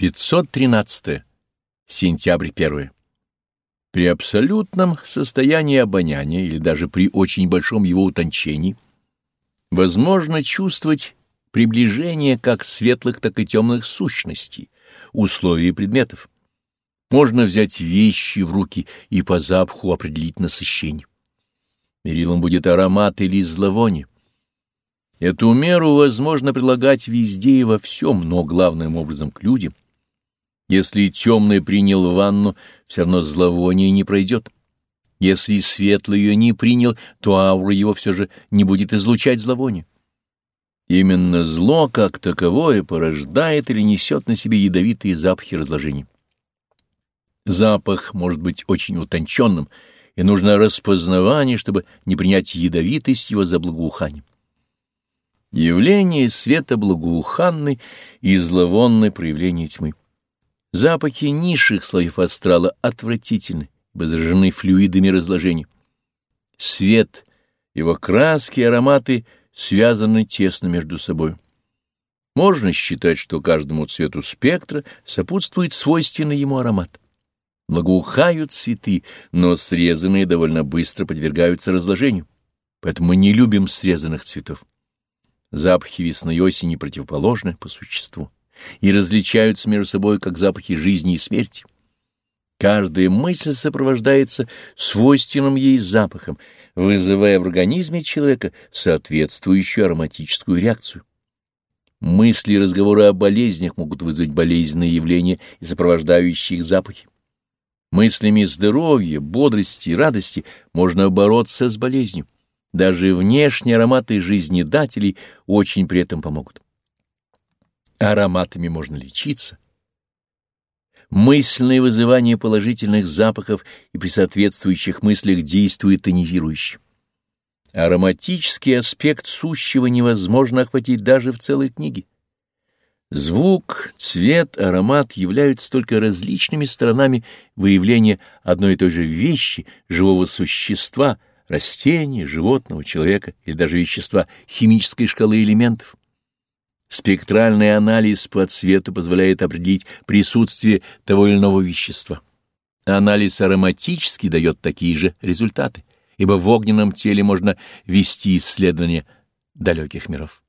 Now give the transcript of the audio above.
513. Сентябрь 1. При абсолютном состоянии обоняния или даже при очень большом его утончении возможно чувствовать приближение как светлых, так и темных сущностей, условий и предметов. Можно взять вещи в руки и по запаху определить насыщение. Мерилом будет аромат или зловоние. Эту меру возможно прилагать везде и во всем, но главным образом к людям — если темный принял ванну, все равно зловоние не пройдет. Если светлый ее не принял, то аура его все же не будет излучать зловоние. Именно зло, как таковое, порождает или несет на себе ядовитые запахи разложения. Запах может быть очень утонченным, и нужно распознавание, чтобы не принять ядовитость его за благоухание. Явление света благоуханный и зловонное проявление тьмы. Запахи низших слоев астрала отвратительны, возражены флюидами разложения. Свет, его краски и ароматы связаны тесно между собой. Можно считать, что каждому цвету спектра сопутствует свойственный ему аромат. Благоухают цветы, но срезанные довольно быстро подвергаются разложению, поэтому мы не любим срезанных цветов. Запахи весны и осени противоположны по существу и различаются между собой как запахи жизни и смерти. Каждая мысль сопровождается свойственным ей запахом, вызывая в организме человека соответствующую ароматическую реакцию. Мысли и разговоры о болезнях могут вызвать болезненные явления и сопровождающие их запахи. Мыслями здоровья, бодрости и радости можно бороться с болезнью. Даже внешние ароматы жизнедателей очень при этом помогут. Ароматами можно лечиться. Мысленное вызывание положительных запахов и при соответствующих мыслях действует тонизирующе. Ароматический аспект сущего невозможно охватить даже в целой книге. Звук, цвет, аромат являются только различными сторонами выявления одной и той же вещи, живого существа, растения, животного, человека или даже вещества химической шкалы элементов. Спектральный анализ по цвету позволяет определить присутствие того или иного вещества. Анализ ароматический дает такие же результаты, ибо в огненном теле можно вести исследования далеких миров.